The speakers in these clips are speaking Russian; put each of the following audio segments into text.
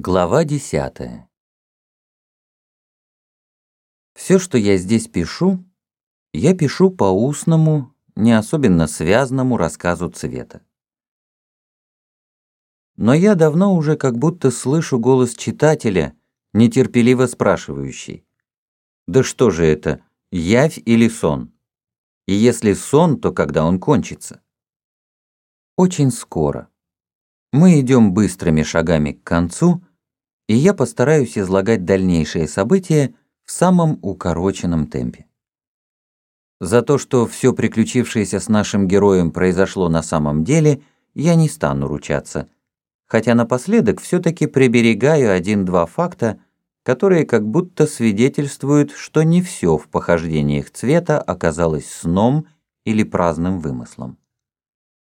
Глава десятая. Все, что я здесь пишу, я пишу по устному, не особенно связанному рассказу цвета. Но я давно уже как будто слышу голос читателя, нетерпеливо спрашивающий. Да что же это, явь или сон? И если сон, то когда он кончится? Очень скоро. Мы идем быстрыми шагами к концу, и я постараюсь излагать дальнейшие события в самом укороченном темпе. За то, что все приключившееся с нашим героем произошло на самом деле, я не стану ручаться, хотя напоследок все-таки приберегаю один-два факта, которые как будто свидетельствуют, что не все в похождениях цвета оказалось сном или праздным вымыслом.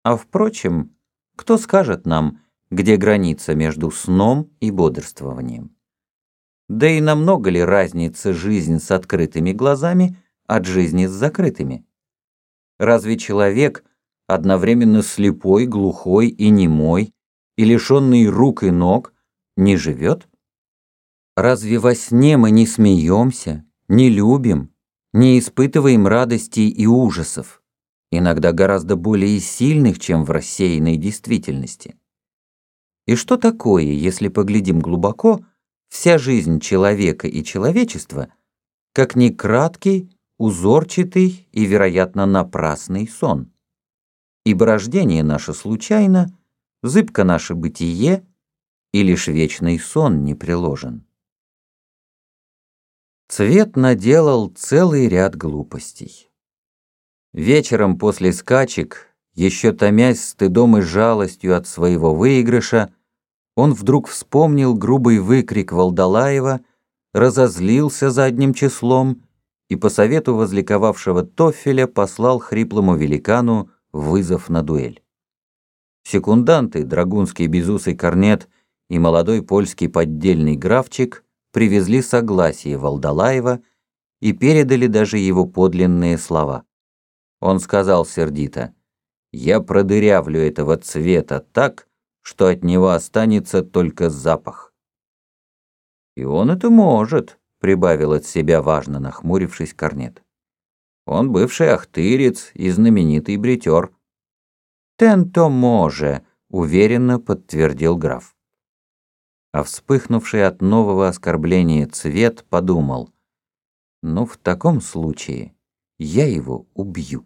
А впрочем, кто скажет нам, где граница между сном и бодрствованием? Да и намного ли разница жизнь с открытыми глазами от жизни с закрытыми? Разве человек, одновременно слепой, глухой и немой, и лишенный рук и ног, не живет? Разве во сне мы не смеемся, не любим, не испытываем радостей и ужасов? иногда гораздо более сильных, чем в рассеянной действительности. И что такое, если поглядим глубоко, вся жизнь человека и человечества, как не краткий, узорчатый и, вероятно, напрасный сон? Ибо рождение наше случайно, зыбко наше бытие, и лишь вечный сон не приложен. Цвет наделал целый ряд глупостей. Вечером после скачек, еще томясь стыдом и жалостью от своего выигрыша, он вдруг вспомнил грубый выкрик Волдалаева, разозлился задним числом и по совету возликовавшего Тофеля послал хриплому великану вызов на дуэль. Секунданты, драгунский безусый корнет и молодой польский поддельный графчик привезли согласие Волдалаева и передали даже его подлинные слова. Он сказал сердито, «Я продырявлю этого цвета так, что от него останется только запах». «И он это может», — прибавил от себя важно нахмурившись Корнет. «Он бывший ахтырец и знаменитый бритер». «Тенто може», — уверенно подтвердил граф. А вспыхнувший от нового оскорбления цвет подумал, «Ну, в таком случае я его убью».